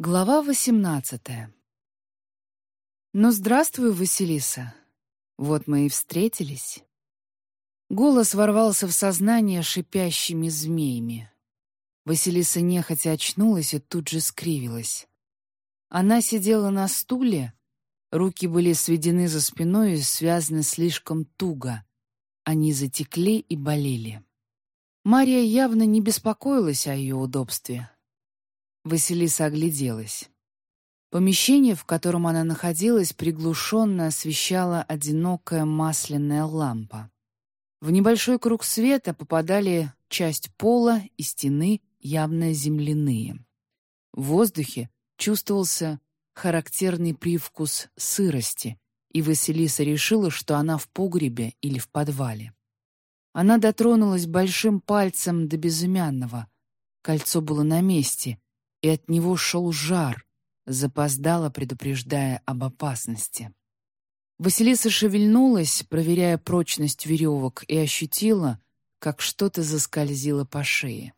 Глава восемнадцатая. «Ну, здравствуй, Василиса. Вот мы и встретились». Голос ворвался в сознание шипящими змеями. Василиса нехотя очнулась и тут же скривилась. Она сидела на стуле, руки были сведены за спиной и связаны слишком туго. Они затекли и болели. Мария явно не беспокоилась о ее удобстве. Василиса огляделась. Помещение, в котором она находилась, приглушенно освещала одинокая масляная лампа. В небольшой круг света попадали часть пола и стены, явно земляные. В воздухе чувствовался характерный привкус сырости, и Василиса решила, что она в погребе или в подвале. Она дотронулась большим пальцем до безымянного. Кольцо было на месте, и от него шел жар, запоздало предупреждая об опасности. Василиса шевельнулась, проверяя прочность веревок, и ощутила, как что-то заскользило по шее.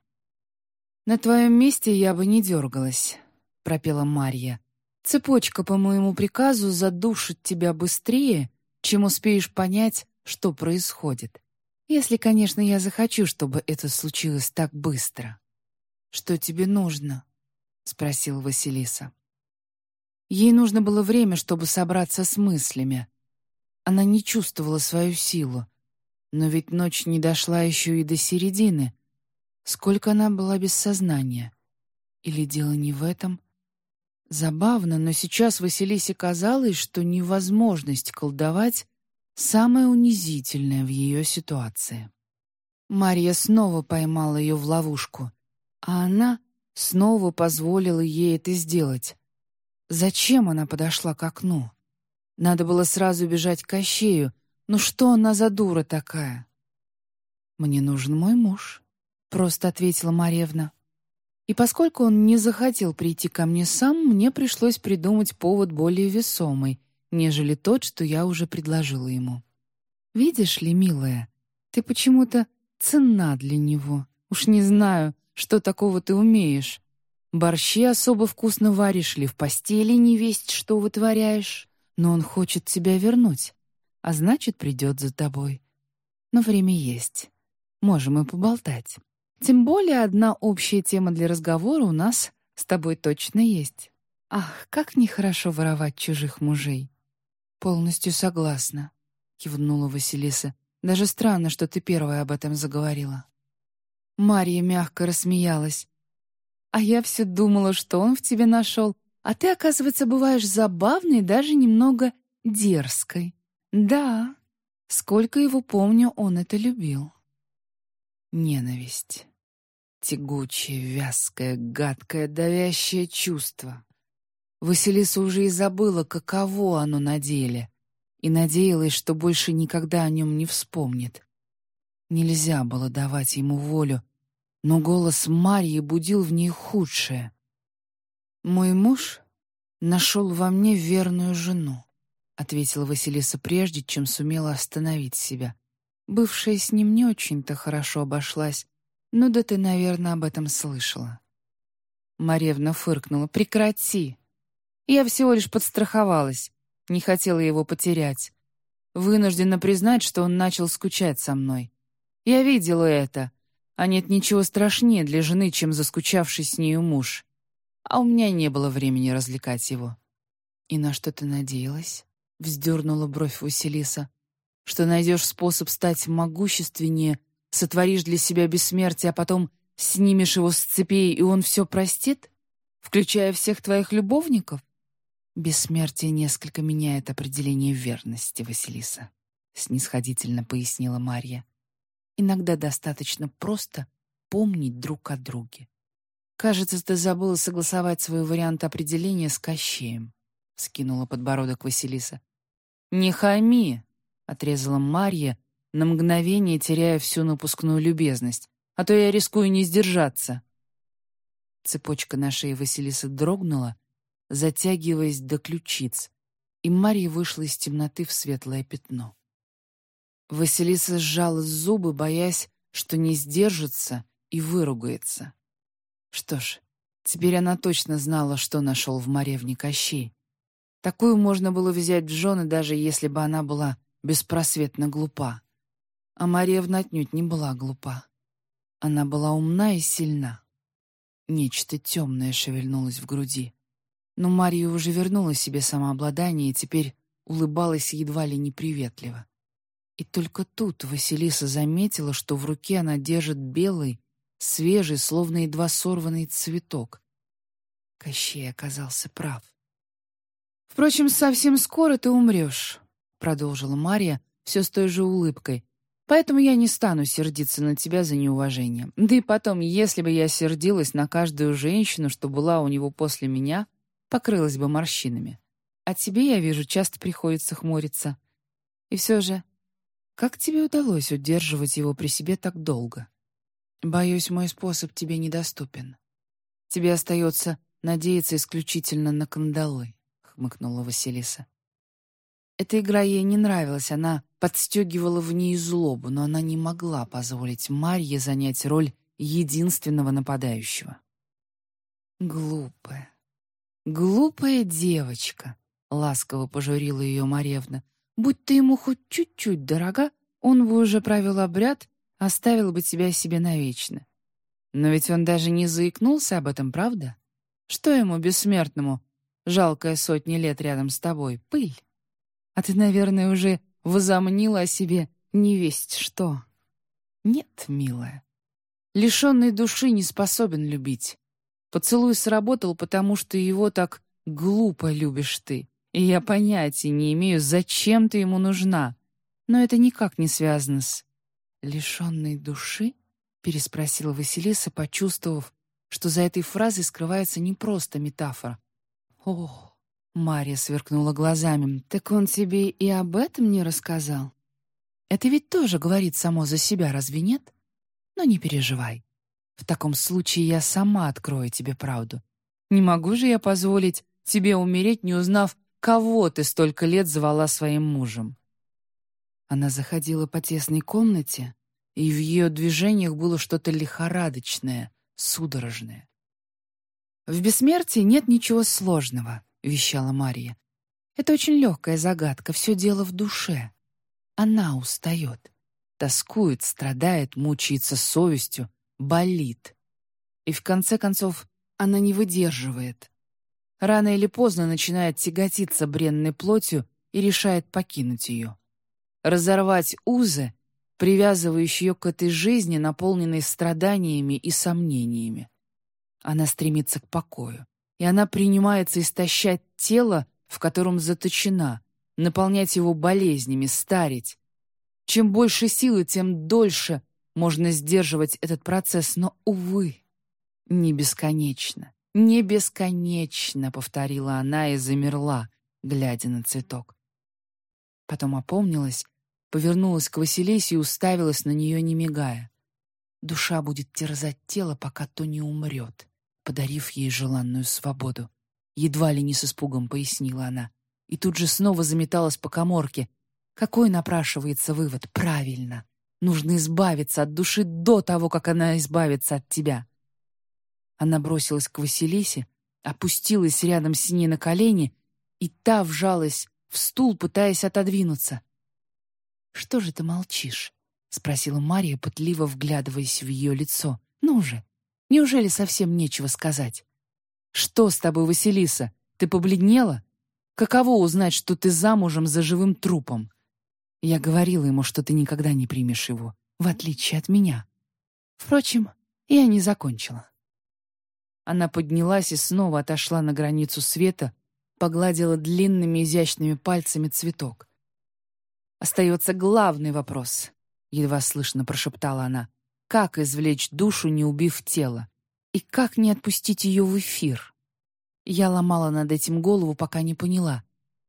«На твоем месте я бы не дергалась», — пропела Марья. «Цепочка по моему приказу задушит тебя быстрее, чем успеешь понять, что происходит. Если, конечно, я захочу, чтобы это случилось так быстро. Что тебе нужно?» — спросила Василиса. Ей нужно было время, чтобы собраться с мыслями. Она не чувствовала свою силу. Но ведь ночь не дошла еще и до середины. Сколько она была без сознания? Или дело не в этом? Забавно, но сейчас Василисе казалось, что невозможность колдовать — самое унизительное в ее ситуации. Марья снова поймала ее в ловушку, а она снова позволила ей это сделать. Зачем она подошла к окну? Надо было сразу бежать к Кощею. Ну что она за дура такая? «Мне нужен мой муж», — просто ответила Марьевна. И поскольку он не захотел прийти ко мне сам, мне пришлось придумать повод более весомый, нежели тот, что я уже предложила ему. «Видишь ли, милая, ты почему-то ценна для него. Уж не знаю, что такого ты умеешь? Борщи особо вкусно варишь ли в постели не весть, что вытворяешь? Но он хочет тебя вернуть, а значит, придет за тобой. Но время есть. Можем и поболтать. Тем более одна общая тема для разговора у нас с тобой точно есть. Ах, как нехорошо воровать чужих мужей. Полностью согласна, кивнула Василиса. Даже странно, что ты первая об этом заговорила. Марья мягко рассмеялась. «А я все думала, что он в тебе нашел. А ты, оказывается, бываешь забавной, даже немного дерзкой. Да, сколько его помню, он это любил». Ненависть. Тягучее, вязкое, гадкое, давящее чувство. Василиса уже и забыла, каково оно на деле, и надеялась, что больше никогда о нем не вспомнит. Нельзя было давать ему волю, но голос Марьи будил в ней худшее. «Мой муж нашел во мне верную жену», — ответила Василиса прежде, чем сумела остановить себя. «Бывшая с ним не очень-то хорошо обошлась, но да ты, наверное, об этом слышала». Марьевна фыркнула. «Прекрати! Я всего лишь подстраховалась, не хотела его потерять. Вынуждена признать, что он начал скучать со мной. Я видела это, а нет ничего страшнее для жены, чем заскучавший с нею муж. А у меня не было времени развлекать его. «И на что ты надеялась?» — вздернула бровь Василиса. «Что найдешь способ стать могущественнее, сотворишь для себя бессмертие, а потом снимешь его с цепей, и он все простит, включая всех твоих любовников?» «Бессмертие несколько меняет определение верности, Василиса», — снисходительно пояснила Марья. Иногда достаточно просто помнить друг о друге. «Кажется, ты забыла согласовать свой вариант определения с Кощеем», — скинула подбородок Василиса. «Не хами!» — отрезала Марья, на мгновение теряя всю напускную любезность, а то я рискую не сдержаться. Цепочка на шее Василисы дрогнула, затягиваясь до ключиц, и Марья вышла из темноты в светлое пятно. Василиса сжала зубы, боясь, что не сдержится и выругается. Что ж, Теперь она точно знала, что нашел в Маревне Кощей. Такую можно было взять в жены, даже если бы она была беспросветно глупа. А Маревна отнюдь не была глупа. Она была умна и сильна. Нечто темное шевельнулось в груди. Но Мария уже вернула себе самообладание и теперь улыбалась едва ли неприветливо. И только тут Василиса заметила, что в руке она держит белый, свежий, словно едва сорванный цветок. Кощей оказался прав. «Впрочем, совсем скоро ты умрешь», — продолжила Мария все с той же улыбкой. «Поэтому я не стану сердиться на тебя за неуважение. Да и потом, если бы я сердилась на каждую женщину, что была у него после меня, покрылась бы морщинами. А тебе, я вижу, часто приходится хмуриться. И все же, как тебе удалось удерживать его при себе так долго? Боюсь, мой способ тебе недоступен. Тебе остается надеяться исключительно на кандалы, хмыкнула Василиса. Эта игра ей не нравилась, она подстегивала в ней злобу, но она не могла позволить Марье занять роль единственного нападающего. Глупая, глупая девочка, ласково пожурила ее Маревна. Будь ты ему хоть чуть-чуть дорога, он бы уже провел обряд, оставил бы тебя себе навечно. Но ведь он даже не заикнулся об этом, правда? Что ему, бессмертному, жалкая сотни лет рядом с тобой, пыль? А ты, наверное, уже возомнила о себе невесть что. Нет, милая. Лишенный души не способен любить. Поцелуй сработал, потому что его так глупо любишь ты. И я понятия не имею, зачем ты ему нужна. Но это никак не связано с... «Лишенной души?» — переспросила Василиса, почувствовав, что за этой фразой скрывается не просто метафора. «Ох!» — Мария сверкнула глазами. «Так он тебе и об этом не рассказал? Это ведь тоже говорит само за себя, разве нет? Но не переживай. В таком случае я сама открою тебе правду. Не могу же я позволить тебе умереть, не узнав, кого ты столько лет звала своим мужем. Она заходила по тесной комнате, и в ее движениях было что-то лихорадочное, судорожное. «В бессмертии нет ничего сложного», — вещала Мария. «Это очень легкая загадка, все дело в душе. Она устает, тоскует, страдает, мучается совестью, болит. И в конце концов она не выдерживает. Рано или поздно начинает тяготиться бренной плотью и решает покинуть ее разорвать узы, привязывающие ее к этой жизни, наполненной страданиями и сомнениями. Она стремится к покою, и она принимается истощать тело, в котором заточена, наполнять его болезнями, старить. Чем больше силы, тем дольше можно сдерживать этот процесс, но, увы, не бесконечно. «Не бесконечно», — повторила она и замерла, глядя на цветок. Потом опомнилась, повернулась к Василисе и уставилась на нее, не мигая. Душа будет терзать тело, пока то не умрет, подарив ей желанную свободу. Едва ли не с испугом пояснила она. И тут же снова заметалась по коморке. Какой напрашивается вывод? Правильно. Нужно избавиться от души до того, как она избавится от тебя. Она бросилась к Василисе, опустилась рядом с ней на колени, и та вжалась в стул, пытаясь отодвинуться. «Что же ты молчишь?» — спросила Мария, пытливо вглядываясь в ее лицо. «Ну же, неужели совсем нечего сказать?» «Что с тобой, Василиса? Ты побледнела? Каково узнать, что ты замужем за живым трупом?» Я говорила ему, что ты никогда не примешь его, в отличие от меня. Впрочем, я не закончила. Она поднялась и снова отошла на границу света, погладила длинными изящными пальцами цветок. «Остается главный вопрос», — едва слышно прошептала она. «Как извлечь душу, не убив тело? И как не отпустить ее в эфир?» Я ломала над этим голову, пока не поняла.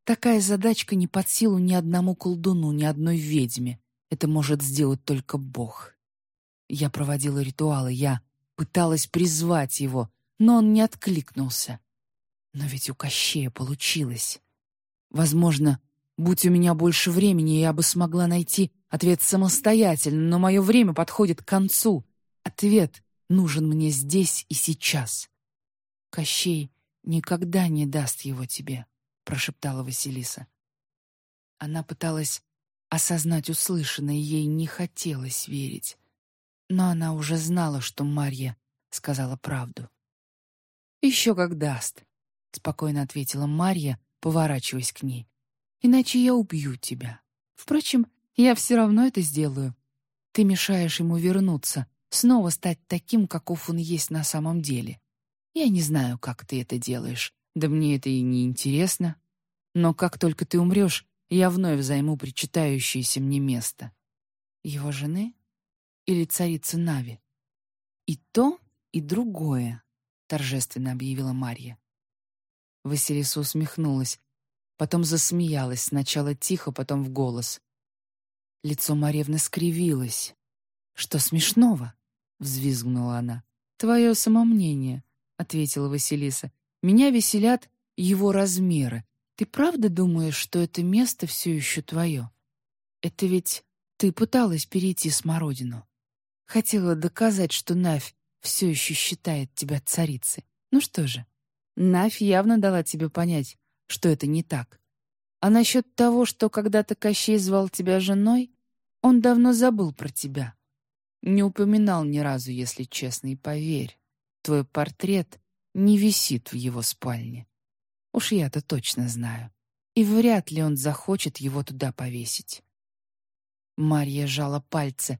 Такая задачка не под силу ни одному колдуну, ни одной ведьме. Это может сделать только Бог. Я проводила ритуалы, я пыталась призвать его, но он не откликнулся. Но ведь у Кощея получилось. Возможно, будь у меня больше времени, я бы смогла найти ответ самостоятельно, но мое время подходит к концу. Ответ нужен мне здесь и сейчас. Кощей никогда не даст его тебе», — прошептала Василиса. Она пыталась осознать услышанное, ей не хотелось верить. Но она уже знала, что Марья сказала правду. «Еще как даст», — спокойно ответила Марья, поворачиваясь к ней. «Иначе я убью тебя. Впрочем, я все равно это сделаю. Ты мешаешь ему вернуться, снова стать таким, каков он есть на самом деле. Я не знаю, как ты это делаешь, да мне это и не интересно. Но как только ты умрешь, я вновь займу причитающееся мне место. Его жены или царицы Нави? И то, и другое, торжественно объявила Марья. Василиса усмехнулась, потом засмеялась, сначала тихо, потом в голос. Лицо Марьевны скривилось. «Что смешного?» — взвизгнула она. «Твое самомнение», — ответила Василиса. «Меня веселят его размеры. Ты правда думаешь, что это место все еще твое? Это ведь ты пыталась перейти смородину. Хотела доказать, что Навь все еще считает тебя царицей. Ну что же, Навь явно дала тебе понять, что это не так. А насчет того, что когда-то Кощей звал тебя женой, он давно забыл про тебя. Не упоминал ни разу, если честно, и поверь, твой портрет не висит в его спальне. Уж я-то точно знаю. И вряд ли он захочет его туда повесить. Марья жала пальцы.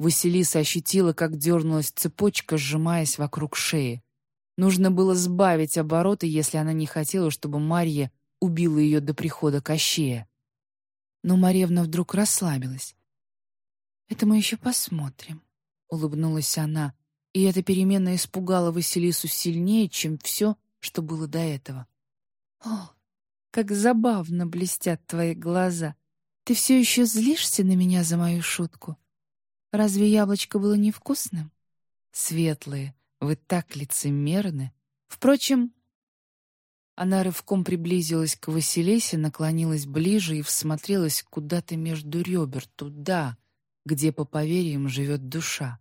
Василиса ощутила, как дернулась цепочка, сжимаясь вокруг шеи. Нужно было сбавить обороты, если она не хотела, чтобы Марья убила ее до прихода Кощея. Но Марьевна вдруг расслабилась. «Это мы еще посмотрим», — улыбнулась она, и эта перемена испугала Василису сильнее, чем все, что было до этого. «О, как забавно блестят твои глаза! Ты все еще злишься на меня за мою шутку? Разве яблочко было невкусным? Светлые, вы так лицемерны. Впрочем, она рывком приблизилась к Василисе, наклонилась ближе и всмотрелась куда-то между ребер, туда, где, по поверьям, живет душа.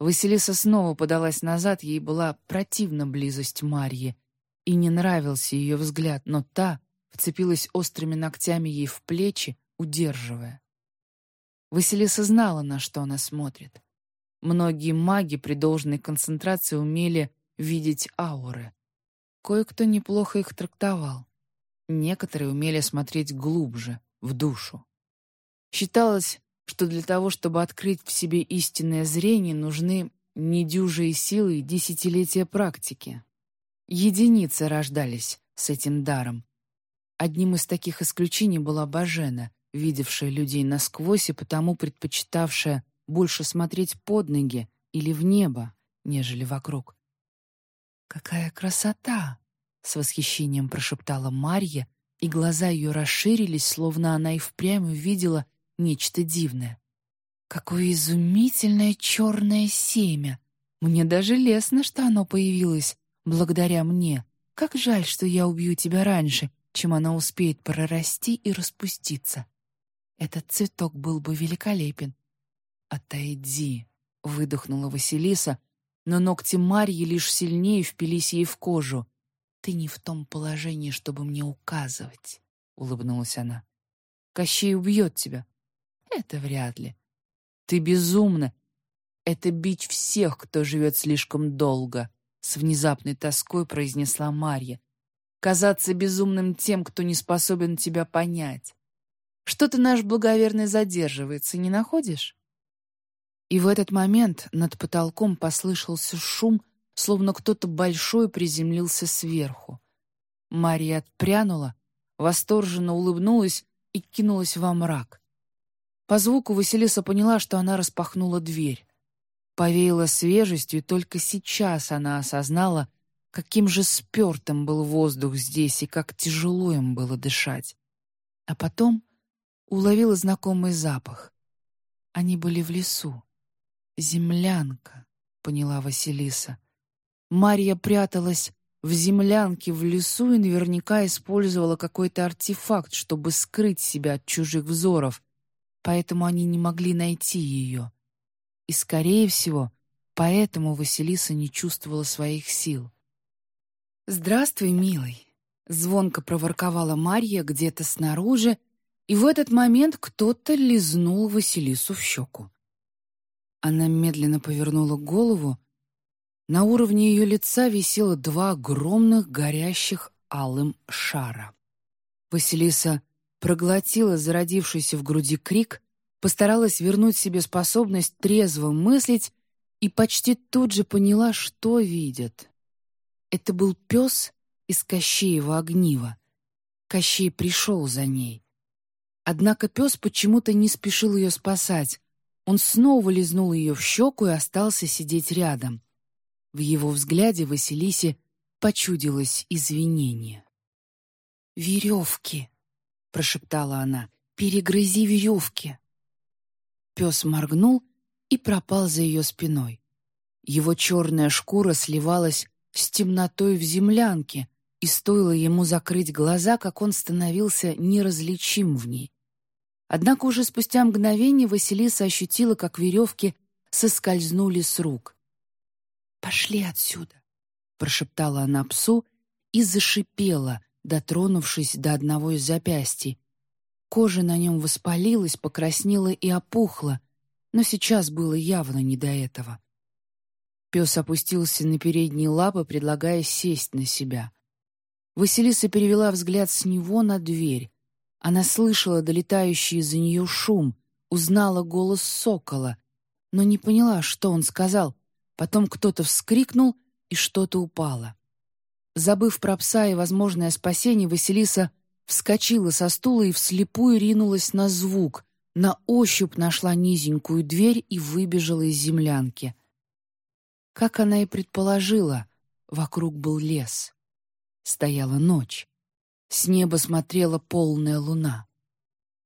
Василиса снова подалась назад, ей была противна близость Марьи, и не нравился ее взгляд, но та вцепилась острыми ногтями ей в плечи, удерживая. Василиса знала, на что она смотрит. Многие маги при должной концентрации умели видеть ауры. Кое-кто неплохо их трактовал. Некоторые умели смотреть глубже, в душу. Считалось, что для того, чтобы открыть в себе истинное зрение, нужны недюжие силы и десятилетия практики. Единицы рождались с этим даром. Одним из таких исключений была Бажена, видевшая людей насквозь и потому предпочитавшая больше смотреть под ноги или в небо, нежели вокруг. «Какая красота!» — с восхищением прошептала Марья, и глаза ее расширились, словно она и впрямь увидела нечто дивное. «Какое изумительное черное семя! Мне даже лестно, что оно появилось благодаря мне. Как жаль, что я убью тебя раньше, чем она успеет прорасти и распуститься. Этот цветок был бы великолепен. «Отойди», — выдохнула Василиса, но ногти Марьи лишь сильнее впились ей в кожу. «Ты не в том положении, чтобы мне указывать», — улыбнулась она. «Кощей убьет тебя». «Это вряд ли. Ты безумна. Это бить всех, кто живет слишком долго», с внезапной тоской произнесла Марья. Казаться безумным тем, кто не способен тебя понять. Что-то наш благоверный задерживается, не находишь? И в этот момент над потолком послышался шум, словно кто-то большой приземлился сверху. Марья отпрянула, восторженно улыбнулась и кинулась во мрак. По звуку Василиса поняла, что она распахнула дверь. Повеяло свежестью, и только сейчас она осознала, каким же спертым был воздух здесь и как тяжело им было дышать. А потом уловила знакомый запах. Они были в лесу. «Землянка», — поняла Василиса. Марья пряталась в землянке в лесу и наверняка использовала какой-то артефакт, чтобы скрыть себя от чужих взоров, поэтому они не могли найти ее. И, скорее всего, поэтому Василиса не чувствовала своих сил. «Здравствуй, милый», — звонко проворковала Марья где-то снаружи, и в этот момент кто-то лизнул Василису в щеку. Она медленно повернула голову. На уровне ее лица висело два огромных горящих алым шара. Василиса проглотила зародившийся в груди крик, постаралась вернуть себе способность трезво мыслить и почти тут же поняла, что видит. Это был пес из Кощеева огнива. Кощей пришел за ней. Однако пес почему-то не спешил ее спасать. Он снова лизнул ее в щеку и остался сидеть рядом. В его взгляде Василисе почудилось извинение. «Веревки!» — прошептала она. «Перегрызи веревки!» Пес моргнул и пропал за ее спиной. Его черная шкура сливалась с темнотой в землянке, и стоило ему закрыть глаза, как он становился неразличим в ней. Однако уже спустя мгновение Василиса ощутила, как веревки соскользнули с рук. «Пошли отсюда!» — прошептала она псу и зашипела, дотронувшись до одного из запястий. Кожа на нем воспалилась, покраснела и опухла, но сейчас было явно не до этого. Пес опустился на передние лапы, предлагая сесть на себя. Василиса перевела взгляд с него на дверь. Она слышала долетающий из-за нее шум, узнала голос сокола, но не поняла, что он сказал. Потом кто-то вскрикнул, и что-то упало. Забыв про пса и возможное спасение, Василиса вскочила со стула и вслепую ринулась на звук, на ощупь нашла низенькую дверь и выбежала из землянки — как она и предположила, вокруг был лес. Стояла ночь. С неба смотрела полная луна.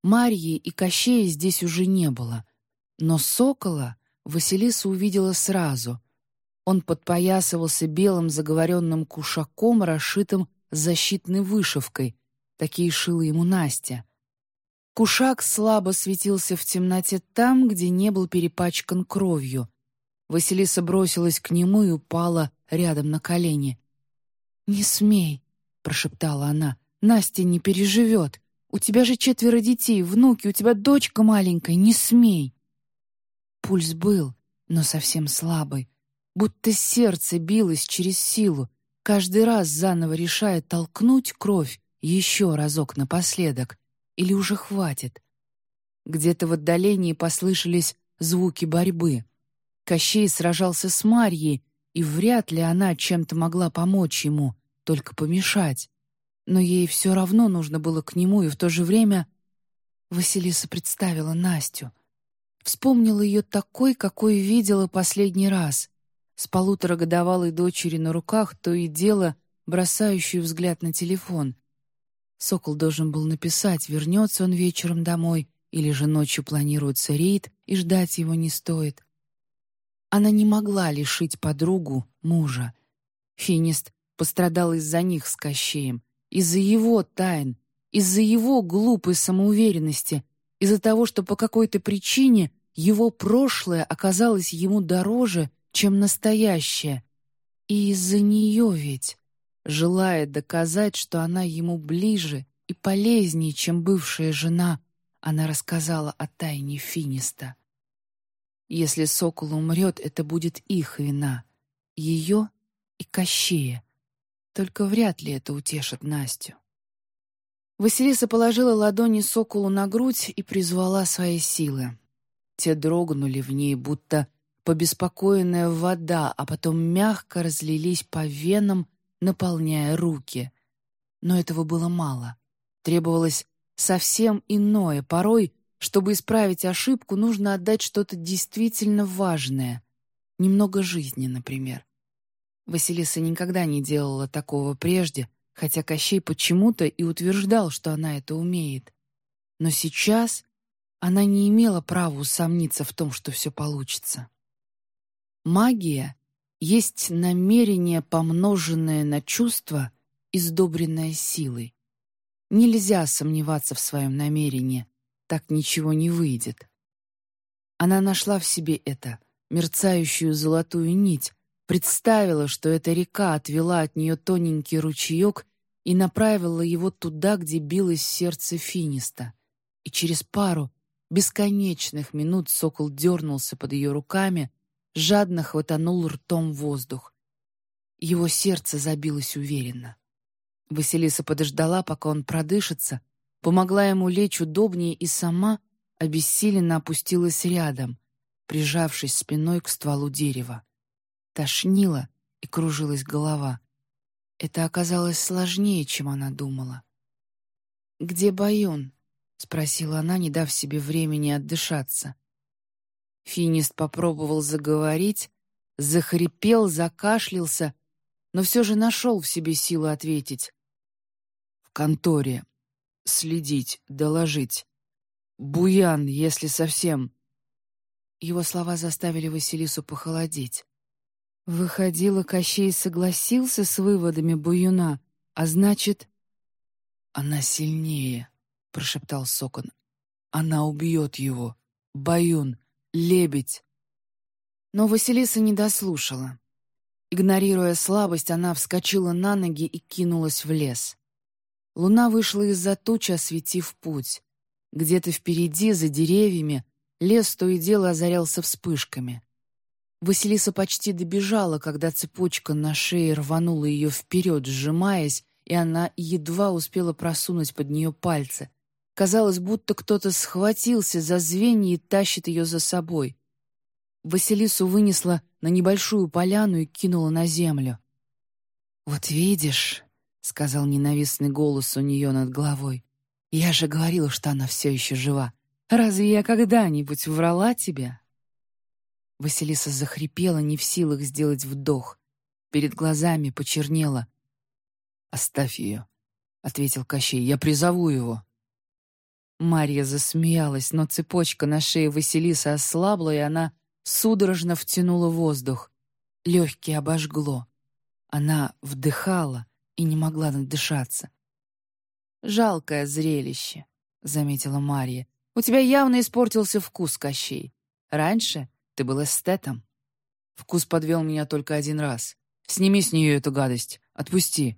Марьи и Кощея здесь уже не было, но сокола Василиса увидела сразу. Он подпоясывался белым заговоренным кушаком, расшитым защитной вышивкой. Такие шила ему Настя. Кушак слабо светился в темноте там, где не был перепачкан кровью. Василиса бросилась к нему и упала рядом на колени. «Не смей», — прошептала она, — «Настя не переживет. У тебя же четверо детей, внуки, у тебя дочка маленькая, не смей». Пульс был, но совсем слабый, будто сердце билось через силу, каждый раз заново решая толкнуть кровь еще разок напоследок, или уже хватит. Где-то в отдалении послышались звуки борьбы. Кощей сражался с Марьей, и вряд ли она чем-то могла помочь ему, только помешать. Но ей все равно нужно было к нему, и в то же время Василиса представила Настю. Вспомнила ее такой, какой видела последний раз, с полуторагодовалой дочери на руках, то и дело бросающую взгляд на телефон. Сокол должен был написать, вернется он вечером домой или же ночью планируется рейд, и ждать его не стоит. Она не могла лишить подругу мужа. Финист пострадал из-за них с Кощеем, из-за его тайн, из-за его глупой самоуверенности, из-за того, что по какой-то причине его прошлое оказалось ему дороже, чем настоящее. И из-за нее ведь, желая доказать, что она ему ближе и полезнее, чем бывшая жена, она рассказала о тайне Финиста. Если сокол умрет, это будет их вина. Ее и Кощея. Только вряд ли это утешит Настю. Василиса положила ладони соколу на грудь и призвала свои силы. Те дрогнули в ней, будто побеспокоенная вода, а потом мягко разлились по венам, наполняя руки. Но этого было мало. Требовалось совсем иное, порой чтобы исправить ошибку, нужно отдать что-то действительно важное. Немного жизни, например. Василиса никогда не делала такого прежде, хотя Кощей почему-то и утверждал, что она это умеет. Но сейчас она не имела права усомниться в том, что все получится. Магия есть намерение, помноженное на чувство, издобренное силой. Нельзя сомневаться в своем намерении, так ничего не выйдет. Она нашла в себе это, мерцающую золотую нить, Представила, что эта река отвела от нее тоненький ручеек и направила его туда, где билось сердце Финиста. И через пару бесконечных минут сокол дернулся под ее руками, жадно хватанул ртом воздух. Его сердце забилось уверенно. Василиса подождала, пока он продышится, помогла ему лечь удобнее и сама обессиленно опустилась рядом, прижавшись спиной к стволу дерева. Тошнило и кружилась голова. Это оказалось сложнее, чем она думала. «Где Байон?» — спросила она, не дав себе времени отдышаться. Финист попробовал заговорить, захрипел, закашлялся, но все же нашел в себе силы ответить. «В конторе. Следить, доложить. Буян, если совсем...» Его слова заставили Василису похолодеть. Выходило, Кощей согласился с выводами Буюна, а значит... «Она сильнее», — прошептал Сокон. «Она убьет его. Баюн, лебедь». Но Василиса не дослушала. Игнорируя слабость, она вскочила на ноги и кинулась в лес. Луна вышла из-за туч, осветив путь. Где-то впереди, за деревьями, лес то и дело озарялся вспышками. Василиса почти добежала, когда цепочка на шее рванула ее вперед, сжимаясь, и она едва успела просунуть под нее пальцы. Казалось, будто кто-то схватился за звенья и тащит ее за собой. Василису вынесла на небольшую поляну и кинула на землю. «Вот видишь», — сказал ненавистный голос у нее над головой, «я же говорила, что она все еще жива. Разве я когда-нибудь врала тебя?» Василиса захрипела, не в силах сделать вдох. Перед глазами почернело. «Оставь ее», — ответил Кощей, — «я призову его». Марья засмеялась, но цепочка на шее Василисы ослабла, и она судорожно втянула воздух. Легкие обожгло. Она вдыхала и не могла надышаться. «Жалкое зрелище», — заметила Марья. «У тебя явно испортился вкус, Кощей. Раньше ты был эстетом. Вкус подвел меня только один раз. Сними с нее эту гадость. Отпусти.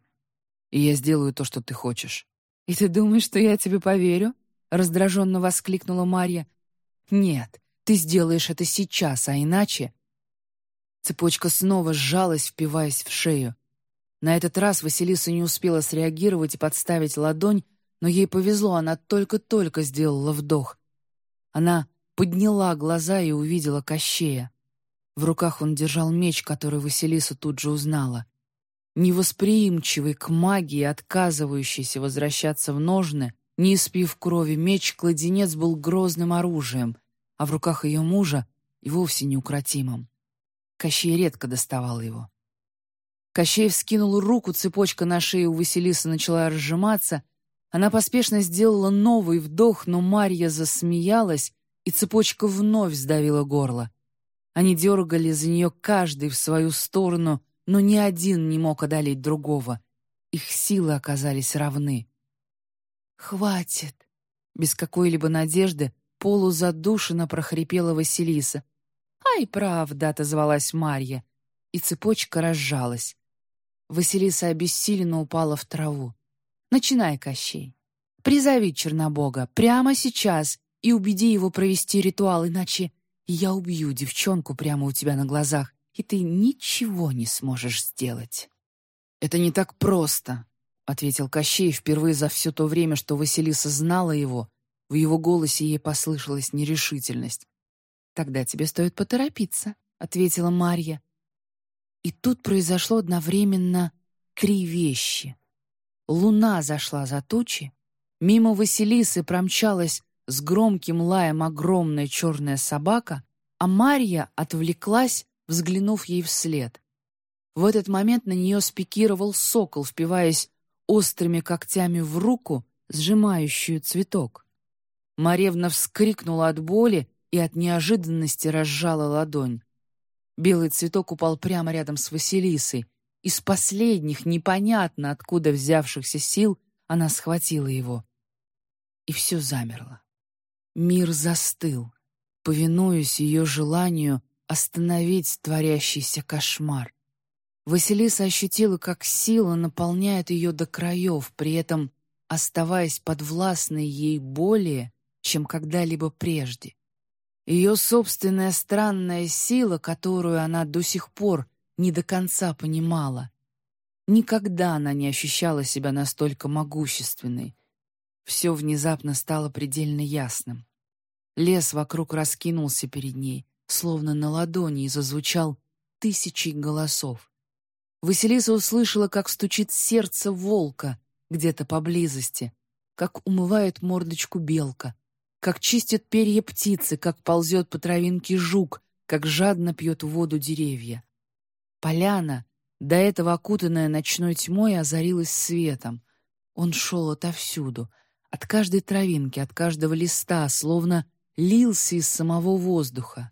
И я сделаю то, что ты хочешь». «И ты думаешь, что я тебе поверю?» — раздраженно воскликнула Марья. «Нет, ты сделаешь это сейчас, а иначе...» Цепочка снова сжалась, впиваясь в шею. На этот раз Василиса не успела среагировать и подставить ладонь, но ей повезло, она только-только сделала вдох. Она подняла глаза и увидела Кощея. В руках он держал меч, который Василиса тут же узнала. Невосприимчивый к магии, отказывающийся возвращаться в ножны, не испив крови, меч-кладенец был грозным оружием — а в руках ее мужа и вовсе неукротимым. Кощей редко доставал его. Кощей вскинул руку, цепочка на шее у Василисы начала разжиматься. Она поспешно сделала новый вдох, но Марья засмеялась, и цепочка вновь сдавила горло. Они дергали за нее каждый в свою сторону, но ни один не мог одолеть другого. Их силы оказались равны. «Хватит!» Без какой-либо надежды полузадушенно прохрипела Василиса. «Ай, правда!» — отозвалась Марья, и цепочка разжалась. Василиса обессиленно упала в траву. «Начинай, Кощей. Призови Чернобога прямо сейчас и убеди его провести ритуал, иначе я убью девчонку прямо у тебя на глазах, и ты ничего не сможешь сделать». «Это не так просто», — ответил Кощей впервые за все то время, что Василиса знала его, в его голосе ей послышалась нерешительность. «Тогда тебе стоит поторопиться», — ответила Марья. И тут произошло одновременно три вещи. Луна зашла за тучи, мимо Василисы промчалась с громким лаем огромная черная собака, а Марья отвлеклась, взглянув ей вслед. В этот момент на нее спикировал сокол, впиваясь острыми когтями в руку, сжимающую цветок. Маревна вскрикнула от боли и от неожиданности разжала ладонь. Белый цветок упал прямо рядом с Василисой. Из последних, непонятно откуда взявшихся сил, она схватила его. И все замерло. Мир застыл, повинуясь ее желанию остановить творящийся кошмар, Василиса ощутила, как сила наполняет ее до краев, при этом оставаясь подвластной ей более, чем когда-либо прежде. Ее собственная странная сила, которую она до сих пор не до конца понимала. Никогда она не ощущала себя настолько могущественной. Все внезапно стало предельно ясным. Лес вокруг раскинулся перед ней, словно на ладони, и зазвучал тысячей голосов. Василиса услышала, как стучит сердце волка где-то поблизости, как умывает мордочку белка, как чистит перья птицы, как ползет по травинке жук, как жадно пьет воду деревья. Поляна, до этого окутанная ночной тьмой, озарилась светом. Он шел отовсюду, от каждой травинки, от каждого листа, словно лился из самого воздуха.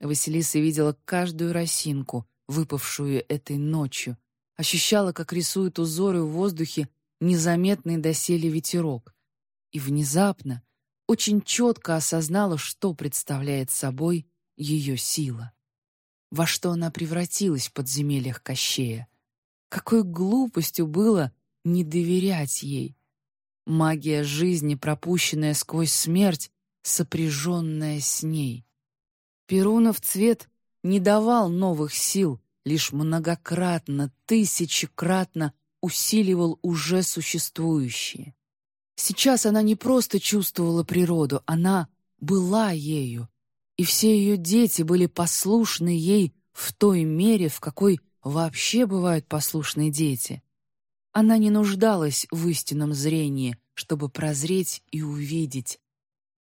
Василиса видела каждую росинку, выпавшую этой ночью, ощущала, как рисует узоры в воздухе незаметный доселе ветерок. И внезапно, очень четко осознала, что представляет собой ее сила. Во что она превратилась в подземельях Кощея. Какой глупостью было не доверять ей. Магия жизни, пропущенная сквозь смерть, сопряженная с ней. Перунов цвет не давал новых сил, лишь многократно, тысячекратно усиливал уже существующие. Сейчас она не просто чувствовала природу, она была ею, и все ее дети были послушны ей в той мере, в какой вообще бывают послушные дети. Она не нуждалась в истинном зрении, чтобы прозреть и увидеть.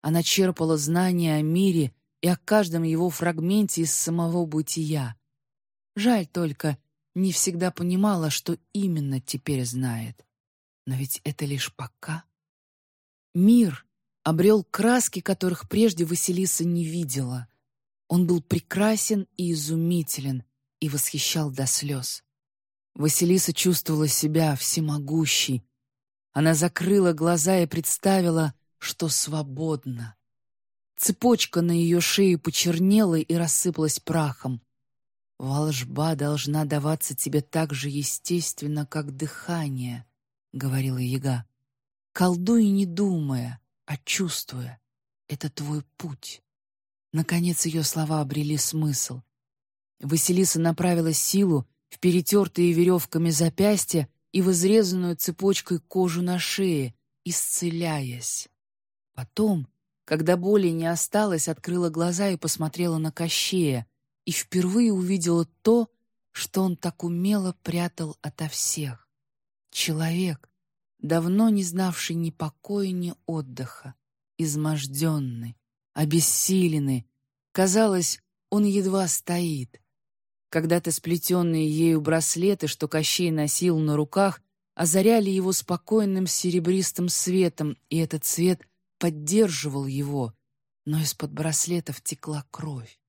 Она черпала знания о мире и о каждом его фрагменте из самого бытия. Жаль только, не всегда понимала, что именно теперь знает. Но ведь это лишь пока. Мир обрел краски, которых прежде Василиса не видела. Он был прекрасен и изумителен, и восхищал до слез. Василиса чувствовала себя всемогущей. Она закрыла глаза и представила, что свободна. Цепочка на ее шее почернела и рассыпалась прахом. «Волжба должна даваться тебе так же естественно, как дыхание», — говорила яга. «Колдуй не думая, а чувствуя. Это твой путь». Наконец ее слова обрели смысл. Василиса направила силу в перетертые веревками запястья и в изрезанную цепочкой кожу на шее, исцеляясь. Потом, когда боли не осталось, открыла глаза и посмотрела на Кощея и впервые увидела то, что он так умело прятал ото всех. Человек, давно не знавший ни покоя, ни отдыха, изможденный, обессиленный. Казалось, он едва стоит. Когда-то сплетенные ею браслеты, что Кощей носил на руках, озаряли его спокойным серебристым светом, и этот свет поддерживал его, но из-под браслетов текла кровь.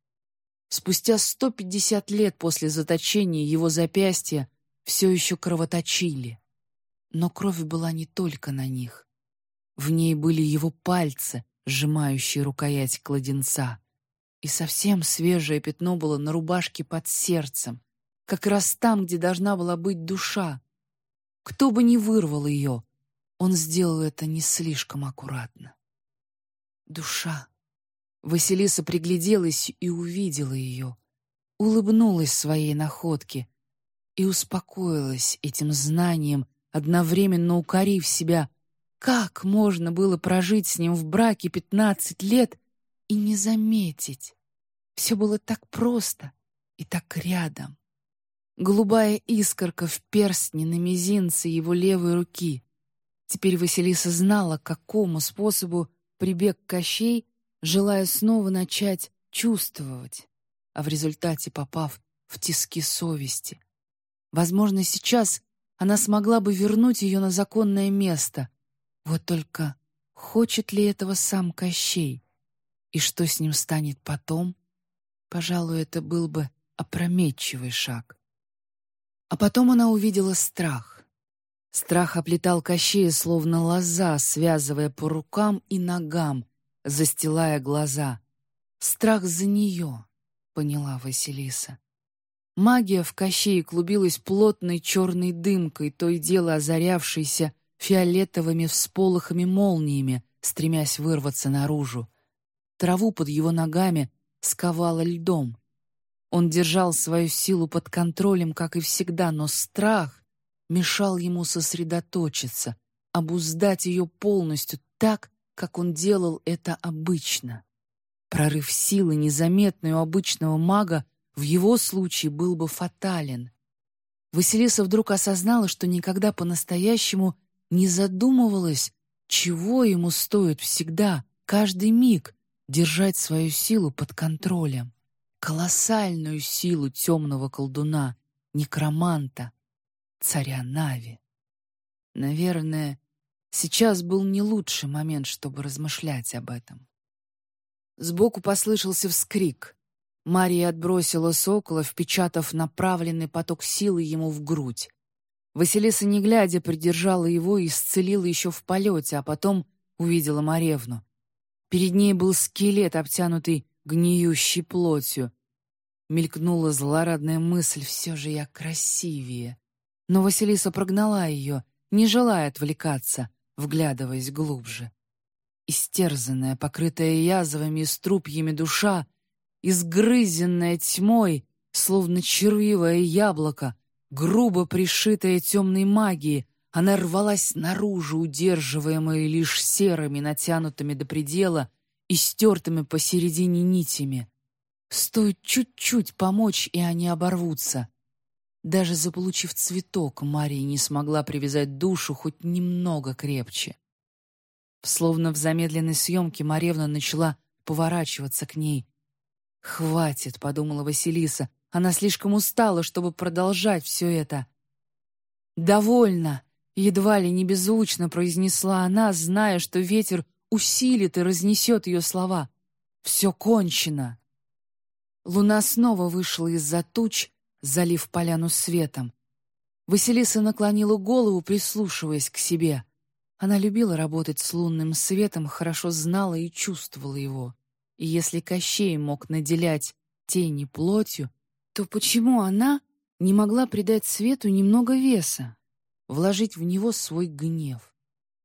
Спустя 150 лет после заточения его запястья все еще кровоточили. Но кровь была не только на них. В ней были его пальцы, сжимающие рукоять кладенца. И совсем свежее пятно было на рубашке под сердцем, как раз там, где должна была быть душа. Кто бы ни вырвал ее, он сделал это не слишком аккуратно. Душа. Василиса пригляделась и увидела ее, улыбнулась своей находке и успокоилась этим знанием, одновременно укорив себя, как можно было прожить с ним в браке пятнадцать лет и не заметить. Все было так просто и так рядом. Голубая искорка в перстне на мизинце его левой руки. Теперь Василиса знала, какому способу прибег Кощей, желая снова начать чувствовать, а в результате попав в тиски совести. Возможно, сейчас она смогла бы вернуть ее на законное место. Вот только хочет ли этого сам Кощей? И что с ним станет потом? Пожалуй, это был бы опрометчивый шаг. А потом она увидела страх. Страх оплетал Кощея, словно лоза, связывая по рукам и ногам, застилая глаза. Страх за нее, поняла Василиса. Магия в Кощее клубилась плотной черной дымкой, то и дело озарявшейся фиолетовыми всполохами-молниями, стремясь вырваться наружу. Траву под его ногами сковало льдом. Он держал свою силу под контролем, как и всегда, но страх мешал ему сосредоточиться, обуздать ее полностью так, как он делал это обычно. Прорыв силы, незаметный у обычного мага, в его случае был бы фатален. Василиса вдруг осознала, что никогда по-настоящему не задумывалась, чего ему стоит всегда, каждый миг, держать свою силу под контролем. Колоссальную силу темного колдуна, некроманта, царя Нави. Наверное, сейчас был не лучший момент, чтобы размышлять об этом. Сбоку послышался вскрик. Мария отбросила сокола, впечатав направленный поток силы ему в грудь. Василиса, не глядя, придержала его и исцелила еще в полете, а потом увидела Маревну. Перед ней был скелет, обтянутый гниющей плотью. Мелькнула злорадная мысль, все же я красивее. Но Василиса прогнала ее, не желая отвлекаться, вглядываясь глубже. Истерзанная, покрытая язвами и струпьями душа, изгрызенная тьмой, словно червивое яблоко, грубо пришитая темной магией, она рвалась наружу, удерживаемая лишь серыми, натянутыми до предела и стертыми посередине нитями. Стоит чуть-чуть помочь, и они оборвутся. Даже заполучив цветок, Мария не смогла привязать душу хоть немного крепче. Словно в замедленной съемке Маревна начала поворачиваться к ней. «Хватит», — подумала Василиса, она слишком устала, чтобы продолжать все это. «Довольно!» — едва ли не беззвучно произнесла она, зная, что ветер усилит и разнесет ее слова. «Все кончено!» Луна снова вышла из-за туч, залив поляну светом. Василиса наклонила голову, прислушиваясь к себе. Она любила работать с лунным светом, хорошо знала и чувствовала его. И если Кощей мог наделять тени плотью, то почему она не могла придать свету немного веса, вложить в него свой гнев?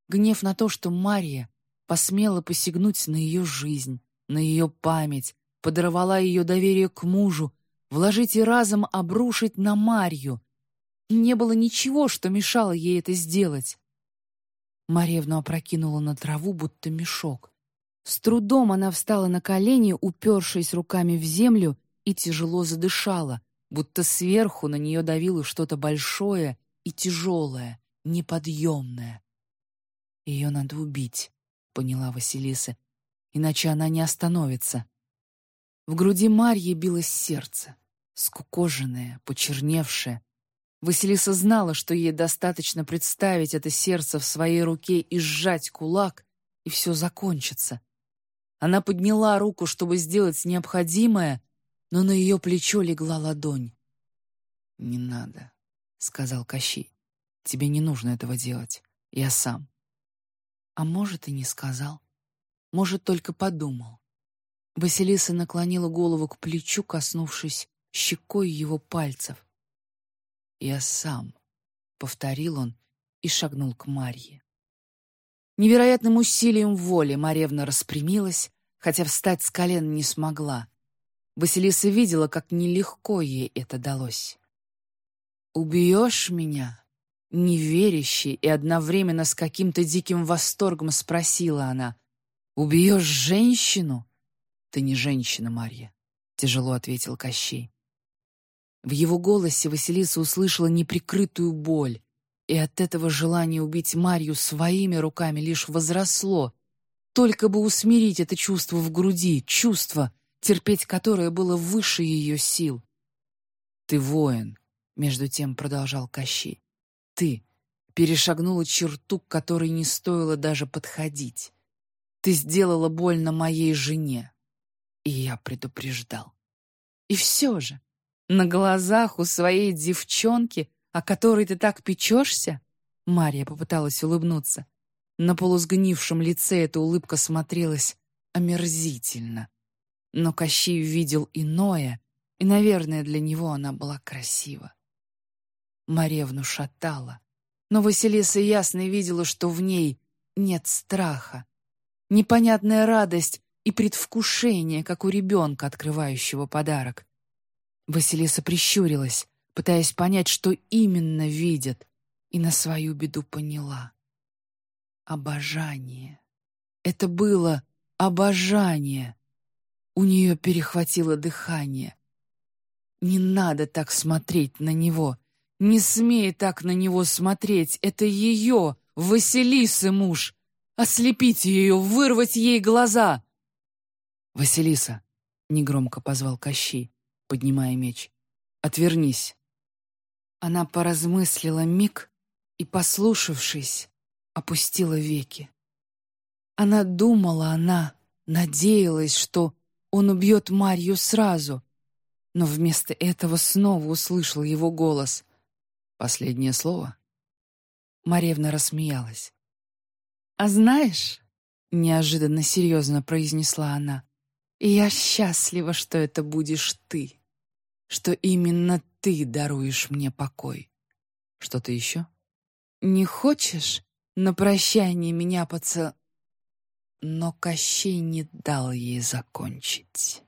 Гнев на то, что Мария посмела посягнуть на ее жизнь, на ее память, подорвала ее доверие к мужу, вложить и разом обрушить на Марью. Не было ничего, что мешало ей это сделать. Марьевну опрокинула на траву, будто мешок. С трудом она встала на колени, упершись руками в землю, и тяжело задышала, будто сверху на нее давило что-то большое и тяжелое, неподъемное. «Ее надо убить», — поняла Василиса, «иначе она не остановится». В груди Марьи билось сердце, скукоженное, почерневшее. Василиса знала, что ей достаточно представить это сердце в своей руке и сжать кулак, и все закончится. Она подняла руку, чтобы сделать необходимое, но на ее плечо легла ладонь. «Не надо», — сказал Кощей. «Тебе не нужно этого делать. Я сам». А может, и не сказал. Может, только подумал. Василиса наклонила голову к плечу, коснувшись щекой его пальцев. «Я сам», — повторил он и шагнул к Марье. Невероятным усилием воли Маревна распрямилась, хотя встать с колен не смогла. Василиса видела, как нелегко ей это далось. «Убьешь меня?» Неверящей и одновременно с каким-то диким восторгом спросила она. «Убьешь женщину?» «Ты не женщина, Марья», — тяжело ответил Кощей. В его голосе Василиса услышала неприкрытую боль, и от этого желание убить Марью своими руками лишь возросло, только бы усмирить это чувство в груди, чувство, терпеть которое было выше ее сил. «Ты воин», — между тем продолжал Кощей. «Ты перешагнула черту, к которой не стоило даже подходить. Ты сделала больно моей жене. И я предупреждал. И все же, на глазах у своей девчонки, о которой ты так печешься, Мария попыталась улыбнуться. На полусгнившем лице эта улыбка смотрелась омерзительно. Но Кощей видел иное, и, наверное, для него она была красива. Маревну шатала, но Василиса ясно видела, что в ней нет страха. Непонятная радость и предвкушение, как у ребенка, открывающего подарок. Василиса прищурилась, пытаясь понять, что именно видит, и на свою беду поняла. Обожание. Это было обожание. У нее перехватило дыхание. Не надо так смотреть на него. Не смей так на него смотреть. Это ее, Василисы муж. Ослепить ее, вырвать ей глаза. «Василиса», — негромко позвал Кощей, поднимая меч, — «отвернись». Она поразмыслила миг и, послушавшись, опустила веки. Она думала, она надеялась, что он убьет Марью сразу, но вместо этого снова услышал его голос. «Последнее слово?» Маревна рассмеялась. «А знаешь...» — неожиданно серьезно произнесла она. «Я счастлива, что это будешь ты, что именно ты даруешь мне покой. Что-то еще?» «Не хочешь на прощание меня поцел...» Но Кощей не дал ей закончить.